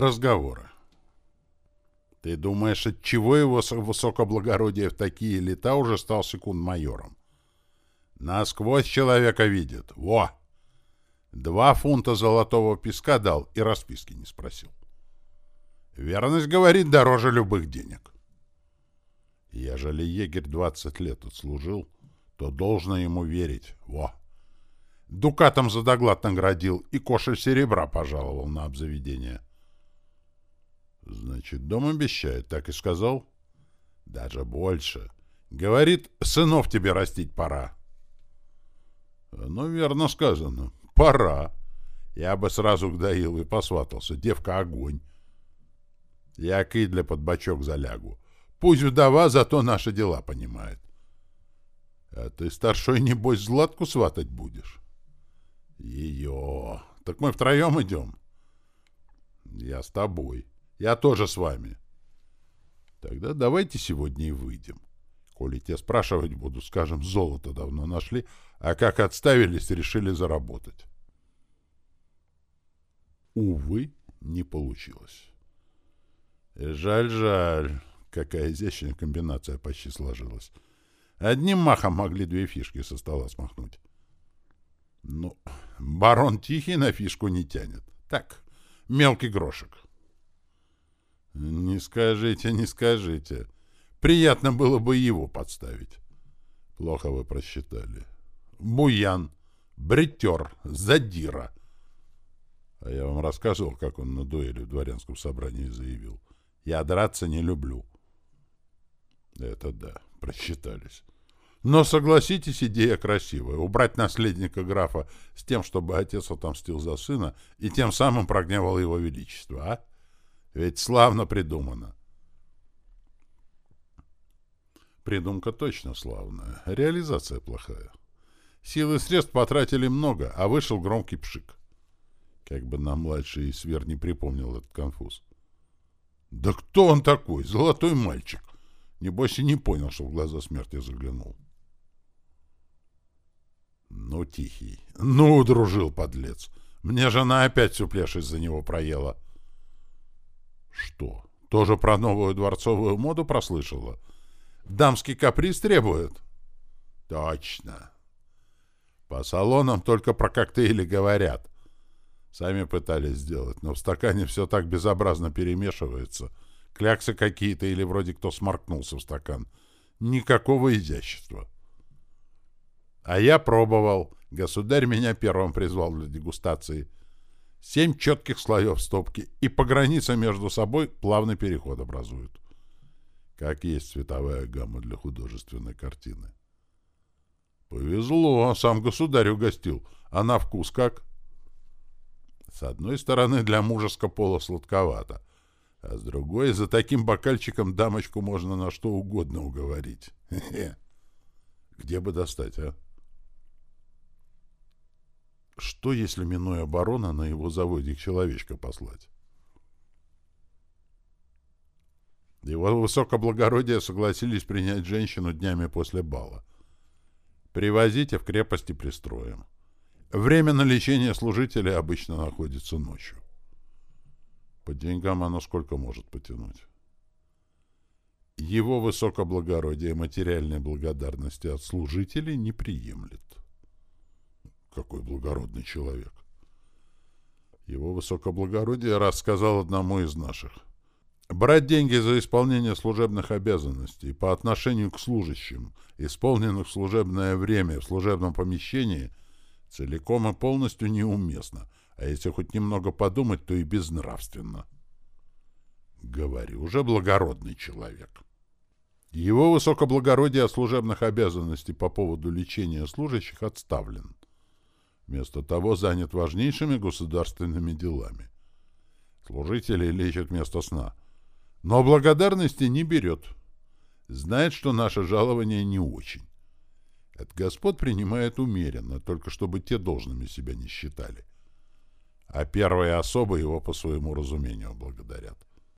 разговора. Ты думаешь, от чего его высокоблагородие в такие лета уже стал секунд-майором? Насквозь человека видит. Во! Два фунта золотого песка дал и расписки не спросил. Верность, говорит, дороже любых денег. Ежели егерь двадцать лет отслужил, то должно ему верить. Во! Дукатом за доклад наградил и кошель серебра пожаловал на обзаведение. Значит, дом обещает, так и сказал? Даже больше. Говорит, сынов тебе растить пора. Ну, верно сказано. Пора. Я бы сразу к Даилу и посватался. Девка огонь. Я к для под бочок залягу. Пусть вдова, зато наши дела понимает. А ты, старшой, небось, Златку сватать будешь? Ее. Так мы втроем идем. Я с тобой. Я тоже с вами. Тогда давайте сегодня и выйдем. Коли те спрашивать буду, скажем, золото давно нашли, а как отставились, решили заработать. Увы, не получилось. Жаль, жаль. Какая изящная комбинация почти сложилась. Одним махом могли две фишки со стола смахнуть. Ну, барон Тихий на фишку не тянет. Так, мелкий грошек. Не скажите, не скажите. Приятно было бы его подставить. Плохо вы просчитали. Буян, бритер, задира. А я вам рассказывал, как он на дуэли в дворянском собрании заявил. Я драться не люблю. Это да, просчитались. Но, согласитесь, идея красивая. Убрать наследника графа с тем, чтобы отец отомстил за сына и тем самым прогневал его величество, а? Ведь славно придумано. Придумка точно славная, реализация плохая. Силы средств потратили много, а вышел громкий пшик. Как бы нам младший свер не припомнил этот конфуз. Да кто он такой? Золотой мальчик. Небось и не понял, что в глаза смерти заглянул. Ну, тихий. Ну, дружил, подлец. Мне жена опять всю плешь из-за него проела. Что, тоже про новую дворцовую моду прослышала? Дамский каприз требует? Точно. По салонам только про коктейли говорят. Сами пытались сделать, но в стакане все так безобразно перемешивается. Кляксы какие-то или вроде кто сморкнулся в стакан. Никакого изящества. А я пробовал. Государь меня первым призвал для дегустации. Семь четких слоев стопки, и по границе между собой плавный переход образуют. Как есть цветовая гамма для художественной картины. Повезло, сам государь угостил. А на вкус как? С одной стороны, для мужеского пола сладковато, а с другой, за таким бокальчиком дамочку можно на что угодно уговорить. Где бы достать, а? Что, если, минуя барона, на его заводик человечка послать? Его высокоблагородие согласились принять женщину днями после бала. Привозите в крепости пристроим. Время на лечение служителей обычно находится ночью. По деньгам оно сколько может потянуть? Его высокоблагородие материальной благодарности от служителей не приемлет. Какой благородный человек. Его высокоблагородие рассказал одному из наших. Брать деньги за исполнение служебных обязанностей по отношению к служащим, исполненных в служебное время в служебном помещении, целиком и полностью неуместно, а если хоть немного подумать, то и безнравственно. Говорю, уже благородный человек. Его высокоблагородие от служебных обязанностей по поводу лечения служащих отставлен. Вместо того занят важнейшими государственными делами. Служители лечат вместо сна. Но благодарности не берет. Знает, что наше жалование не очень. От господ принимает умеренно, только чтобы те должными себя не считали. А первые особы его по своему разумению благодарят.